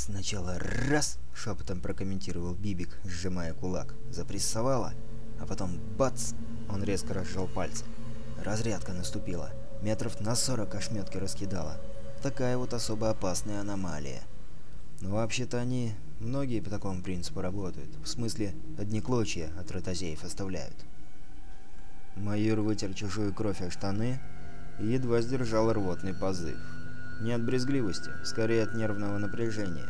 «Сначала раз!» — шепотом прокомментировал Бибик, сжимая кулак. Запрессовала, а потом бац! Он резко разжал пальцы. Разрядка наступила. Метров на сорок ошметки раскидала. Такая вот особо опасная аномалия. Но вообще-то они многие по такому принципу работают. В смысле, одни клочья от ротозеев оставляют. Майор вытер чужую кровь о штаны и едва сдержал рвотный позыв. Не от брезгливости, скорее от нервного напряжения.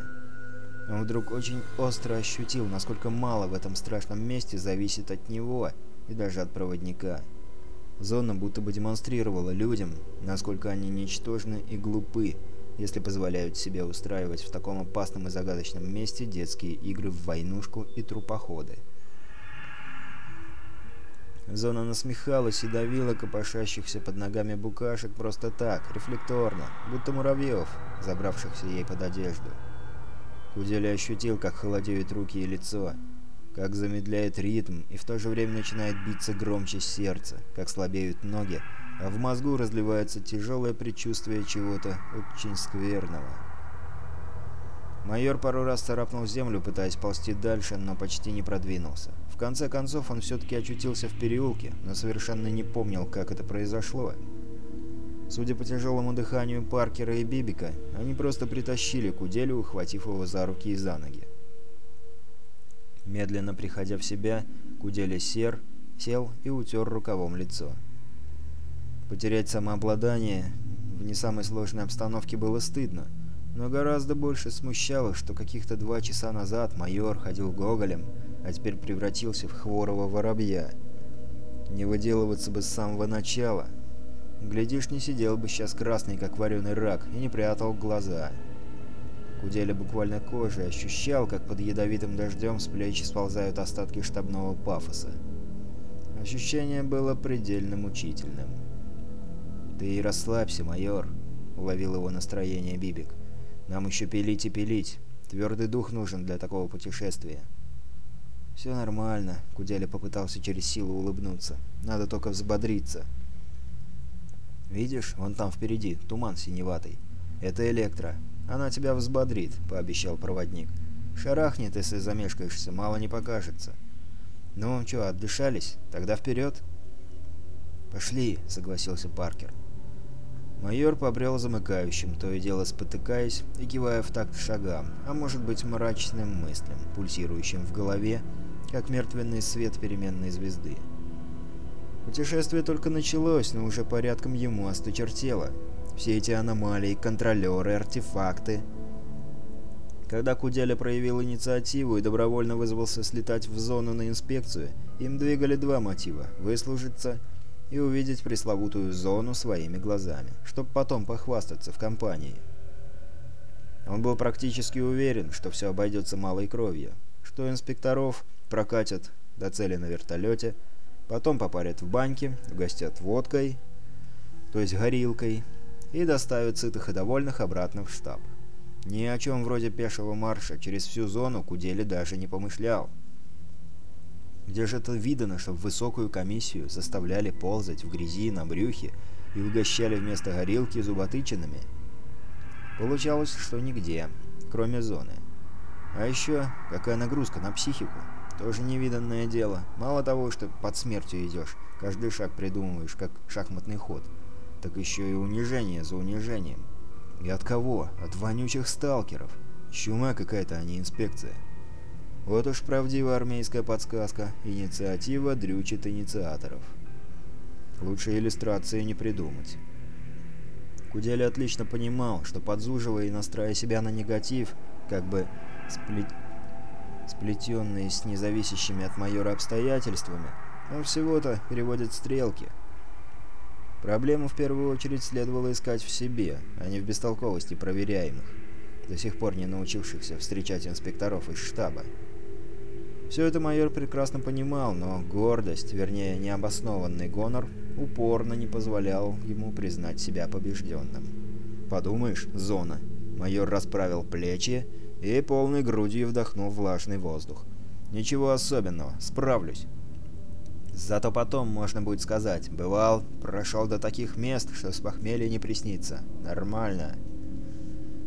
Он вдруг очень остро ощутил, насколько мало в этом страшном месте зависит от него и даже от проводника. Зона будто бы демонстрировала людям, насколько они ничтожны и глупы, если позволяют себе устраивать в таком опасном и загадочном месте детские игры в войнушку и трупоходы. Зона насмехалась и давила копошащихся под ногами букашек просто так, рефлекторно, будто муравьев, забравшихся ей под одежду. Кудели ощутил, как холодеют руки и лицо, как замедляет ритм и в то же время начинает биться громче сердце, как слабеют ноги, а в мозгу разливается тяжелое предчувствие чего-то очень скверного. Майор пару раз царапнул землю, пытаясь ползти дальше, но почти не продвинулся. В конце концов, он все-таки очутился в переулке, но совершенно не помнил, как это произошло. Судя по тяжелому дыханию Паркера и Бибика, они просто притащили Куделю, ухватив его за руки и за ноги. Медленно приходя в себя, Куделя сер, сел и утер рукавом лицо. Потерять самообладание в не самой сложной обстановке было стыдно, но гораздо больше смущало, что каких-то два часа назад майор ходил гоголем, а теперь превратился в хворого воробья. Не выделываться бы с самого начала. Глядишь, не сидел бы сейчас красный, как вареный рак, и не прятал глаза. Куделя буквально кожей ощущал, как под ядовитым дождем с плеч сползают остатки штабного пафоса. Ощущение было предельно мучительным. «Ты расслабься, майор», — уловил его настроение Бибик. Нам еще пилить и пилить. Твердый дух нужен для такого путешествия. «Все нормально», — Куделя попытался через силу улыбнуться. «Надо только взбодриться». «Видишь, вон там впереди, туман синеватый. Это Электро. Она тебя взбодрит», — пообещал проводник. «Шарахнет, если замешкаешься, мало не покажется». «Ну, что, отдышались? Тогда вперед!» «Пошли», — согласился Паркер. Майор побрел замыкающим, то и дело спотыкаясь и кивая в такт шагам, а может быть мрачным мыслям, пульсирующим в голове, как мертвенный свет переменной звезды. Путешествие только началось, но уже порядком ему осточертело. Все эти аномалии, контролеры, артефакты. Когда Куделя проявил инициативу и добровольно вызвался слетать в зону на инспекцию, им двигали два мотива – выслужиться – и увидеть пресловутую зону своими глазами, чтобы потом похвастаться в компании. Он был практически уверен, что все обойдется малой кровью, что инспекторов прокатят до цели на вертолете, потом попарят в баньке, угостят водкой, то есть горилкой, и доставят сытых и довольных обратно в штаб. Ни о чем вроде пешего марша через всю зону Кудели даже не помышлял. Где же это видано, чтобы высокую комиссию заставляли ползать в грязи на брюхе и угощали вместо горилки зуботычинами? Получалось, что нигде, кроме зоны. А еще какая нагрузка на психику. Тоже невиданное дело. Мало того, что под смертью идешь, каждый шаг придумываешь, как шахматный ход, так еще и унижение за унижением. И от кого? От вонючих сталкеров. Чума какая-то, а не инспекция. Вот уж правдивая армейская подсказка. Инициатива дрючит инициаторов. Лучше иллюстрации не придумать. Кудели отлично понимал, что подзуживая и настраивая себя на негатив, как бы сплет... сплетенные с независящими от майора обстоятельствами, он всего-то переводит стрелки. Проблему в первую очередь следовало искать в себе, а не в бестолковости проверяемых, до сих пор не научившихся встречать инспекторов из штаба. Все это майор прекрасно понимал, но гордость, вернее необоснованный гонор, упорно не позволял ему признать себя побежденным. «Подумаешь, зона!» Майор расправил плечи и полной грудью вдохнул влажный воздух. «Ничего особенного, справлюсь». Зато потом можно будет сказать, бывал, прошел до таких мест, что с похмелья не приснится. Нормально.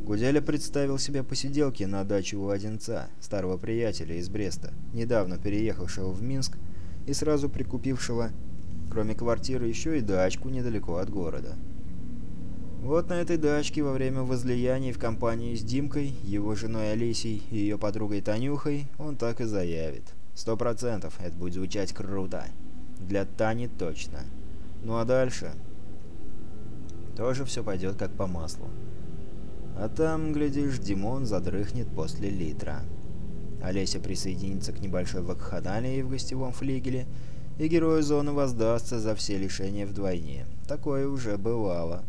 Гуделя представил себе посиделки на даче у Одинца, старого приятеля из Бреста, недавно переехавшего в Минск и сразу прикупившего, кроме квартиры, еще и дачку недалеко от города. Вот на этой дачке во время возлияний в компании с Димкой, его женой Алисей и ее подругой Танюхой он так и заявит. Сто процентов это будет звучать круто. Для Тани точно. Ну а дальше... Тоже все пойдет как по маслу. А там, глядишь, Димон задрыхнет после литра. Олеся присоединится к небольшой вакханалии в гостевом флигеле, и герою зоны воздастся за все лишения вдвойне. Такое уже бывало.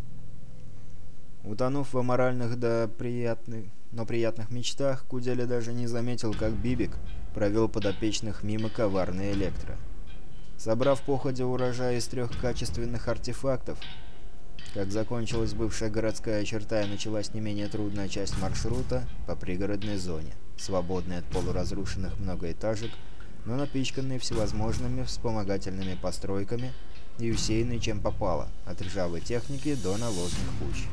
Утонув в аморальных да приятных, но приятных мечтах, Куделя даже не заметил, как Бибик провел подопечных мимо коварной электро. Собрав походя урожай из трех качественных артефактов, как закончилась бывшая городская черта и началась не менее трудная часть маршрута по пригородной зоне, свободной от полуразрушенных многоэтажек, но напичканной всевозможными вспомогательными постройками и усеянной чем попало, от ржавой техники до навозных куч.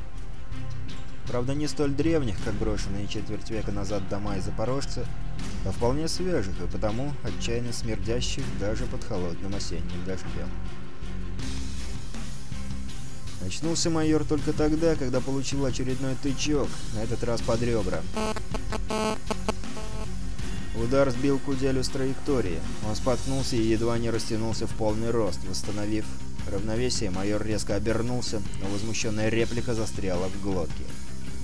Правда, не столь древних, как брошенные четверть века назад дома и запорожцы, а вполне свежих и потому отчаянно смердящих даже под холодным осенним дождем. Очнулся майор только тогда, когда получил очередной тычок, на этот раз под ребра. Удар сбил Куделю с траектории. Он споткнулся и едва не растянулся в полный рост. Восстановив равновесие, майор резко обернулся, но возмущенная реплика застряла в глотке.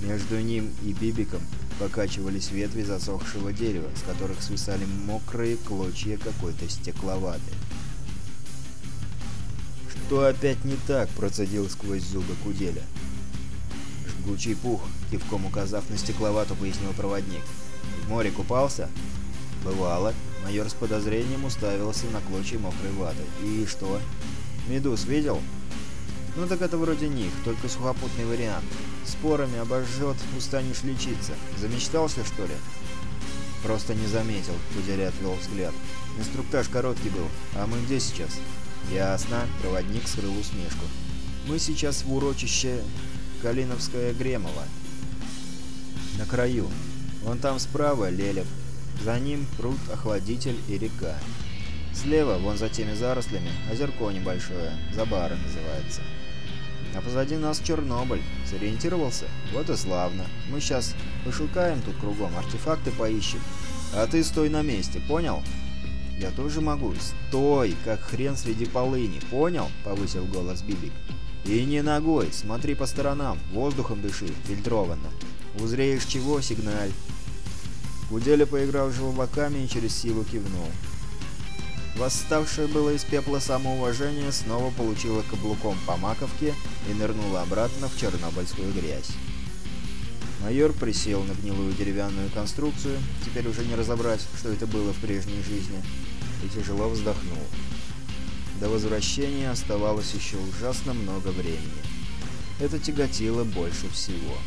Между ним и Бибиком покачивались ветви засохшего дерева, с которых свисали мокрые клочья какой-то стекловаты. «Что опять не так?» — процедил сквозь зубы Куделя. «Жгучий пух», — кивком указав на стекловату, пояснил проводник. «В море купался?» «Бывало». Майор с подозрением уставился на клочья мокрой ваты. «И что?» «Медуз видел?» «Ну так это вроде них, только сухопутный вариант. Спорами обожжет, устанешь лечиться. Замечтался, что ли?» «Просто не заметил», — Куделя отвел взгляд. «Инструктаж короткий был. А мы где сейчас?» «Ясно», — проводник скрыл усмешку. «Мы сейчас в урочище Калиновское Гремово. На краю. Вон там справа Лелев. За ним пруд, охладитель и река. Слева, вон за теми зарослями, озерко небольшое, Забара называется. А позади нас Чернобыль. Сориентировался? Вот и славно. Мы сейчас пошукаем тут кругом, артефакты поищем. А ты стой на месте, понял?» «Я тоже могу. Стой, как хрен среди полыни, понял?» — повысил голос Бибик. «И не ногой, смотри по сторонам, воздухом дыши, фильтрованно. Узреешь чего — сигналь». Куделя поиграл желваками и через силу кивнул. Восставшее было из пепла самоуважение снова получило каблуком по маковке и нырнуло обратно в чернобыльскую грязь. Майор присел на гнилую деревянную конструкцию, теперь уже не разобрать, что это было в прежней жизни, и тяжело вздохнул. До возвращения оставалось еще ужасно много времени. Это тяготило больше всего.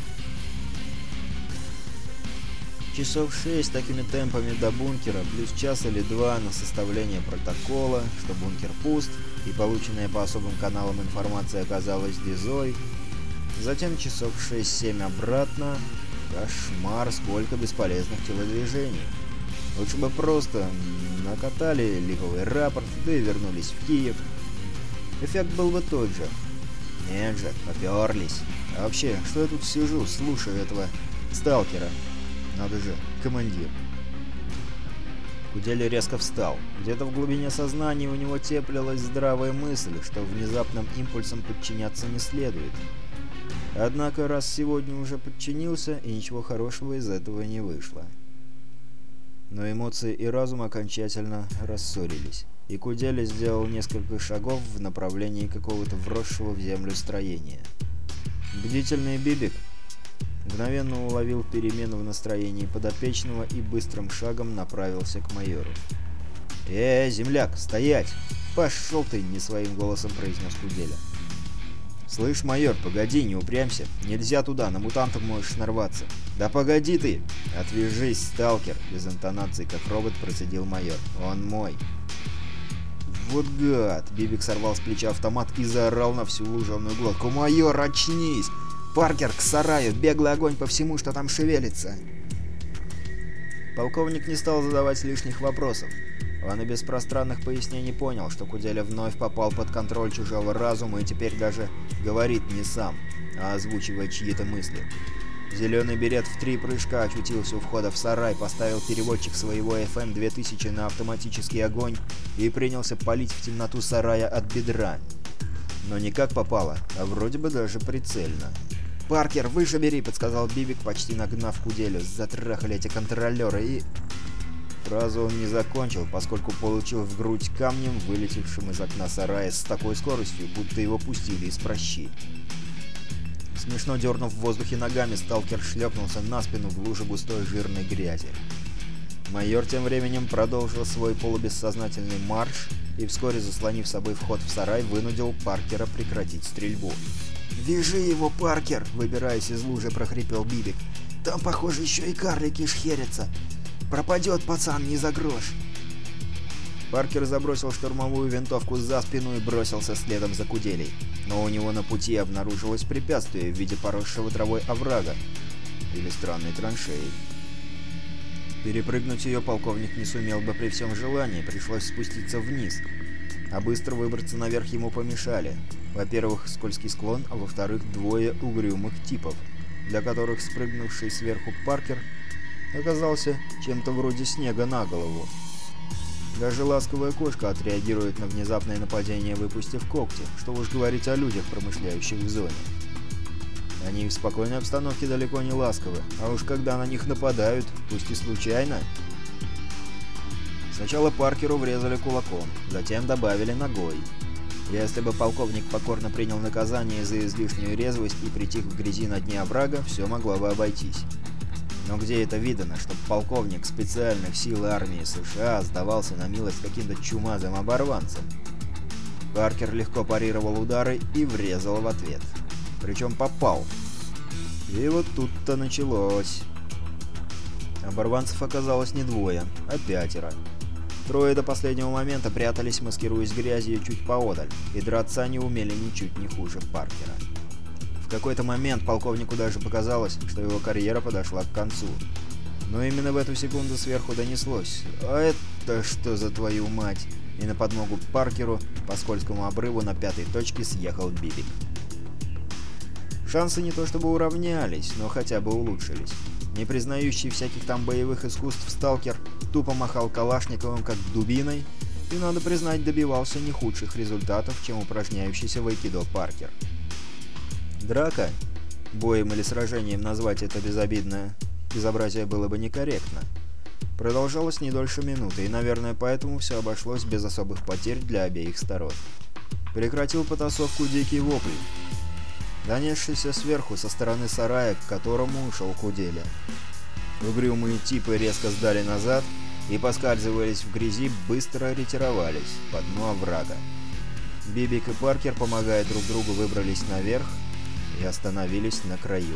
Часов шесть такими темпами до бункера, плюс час или два на составление протокола, что бункер пуст, и полученная по особым каналам информация оказалась дизой. Затем часов 6-7 обратно. Кошмар, сколько бесполезных телодвижений. Лучше бы просто накатали липовый рапорт, да и вернулись в Киев. Эффект был бы тот же. Нет же, поперлись. А вообще, что я тут сижу, слушаю этого сталкера? Надо же, командир. Кудели резко встал. Где-то в глубине сознания у него теплилась здравая мысль, что внезапным импульсом подчиняться не следует. Однако раз сегодня уже подчинился, и ничего хорошего из этого не вышло. Но эмоции и разум окончательно рассорились, и Кудели сделал несколько шагов в направлении какого-то вросшего в землю строения. Бдительный Бибик мгновенно уловил перемену в настроении подопечного и быстрым шагом направился к майору. «Э, земляк, стоять! Пошел ты!» — не своим голосом произнес Куделя. «Слышь, майор, погоди, не упрямься. Нельзя туда, на мутантов можешь нарваться». «Да погоди ты!» «Отвяжись, сталкер!» Без интонации, как робот, процедил майор. «Он мой!» «Вот гад!» Бибик сорвал с плеча автомат и заорал на всю луженую глотку. «Майор, очнись! «Паркер, к сараю! Беглый огонь по всему, что там шевелится!» Полковник не стал задавать лишних вопросов. Он и без пространных пояснений понял, что Куделя вновь попал под контроль чужого разума и теперь даже говорит не сам, а озвучивает чьи-то мысли. Зеленый берет в три прыжка очутился у входа в сарай, поставил переводчик своего FM-2000 на автоматический огонь и принялся палить в темноту сарая от бедра. Но не как попало, а вроде бы даже прицельно. «Паркер, выше бери!» — подсказал Бибик, почти нагнав Куделю. Затрахали эти контролеры и... Фразу он не закончил, поскольку получил в грудь камнем, вылетевшим из окна сарая с такой скоростью, будто его пустили из прощи. Смешно дернув в воздухе ногами, сталкер шлепнулся на спину в луже густой жирной грязи. Майор тем временем продолжил свой полубессознательный марш и вскоре, заслонив собой вход в сарай, вынудил Паркера прекратить стрельбу. «Вяжи его, Паркер!» — выбираясь из лужи, прохрипел Бибик. «Там, похоже, еще и карлики шхерятся. Пропадет пацан не за грош!» Паркер забросил штурмовую винтовку за спину и бросился следом за Куделей. Но у него на пути обнаружилось препятствие в виде поросшего травой оврага или странной траншеи. Перепрыгнуть ее полковник не сумел бы при всем желании, пришлось спуститься вниз, а быстро выбраться наверх ему помешали. Во-первых, скользкий склон, а во-вторых, двое угрюмых типов, для которых спрыгнувший сверху Паркер оказался чем-то вроде снега на голову. Даже ласковая кошка отреагирует на внезапное нападение, выпустив когти, что уж говорить о людях, промышляющих в зоне. Они в спокойной обстановке далеко не ласковы, а уж когда на них нападают, пусть и случайно. Сначала Паркеру врезали кулаком, затем добавили ногой. Если бы полковник покорно принял наказание за излишнюю резвость и притих в грязи на дне оврага, все могло бы обойтись. Но где это видано, чтобы полковник специальных сил армии США сдавался на милость каким-то чумазым оборванцам? Паркер легко парировал удары и врезал в ответ. Причем попал. И вот тут-то началось. Оборванцев оказалось не двое, а пятеро. Трое до последнего момента прятались, маскируясь грязью чуть поодаль, и драться они умели ничуть не хуже Паркера. Какой-то момент полковнику даже показалось, что его карьера подошла к концу. Но именно в эту секунду сверху донеслось «А это что за твою мать?» И на подмогу Паркеру по скользкому обрыву на пятой точке съехал Бибик. Шансы не то чтобы уравнялись, но хотя бы улучшились. Не признающий всяких там боевых искусств сталкер тупо махал калашниковым как дубиной и, надо признать, добивался не худших результатов, чем упражняющийся в айкидо Паркер. Драка, боем или сражением назвать это безобидное безобразие было бы некорректно, продолжалась не дольше минуты, и, наверное, поэтому все обошлось без особых потерь для обеих сторон. Прекратил потасовку дикий вопль, донесшийся сверху со стороны сарая, к которому ушел Куделя. Угрюмые типы резко сдали назад и, поскальзываясь в грязи, быстро ретировались по дну оврага. Бибик и Паркер, помогая друг другу, выбрались наверх и остановились на краю.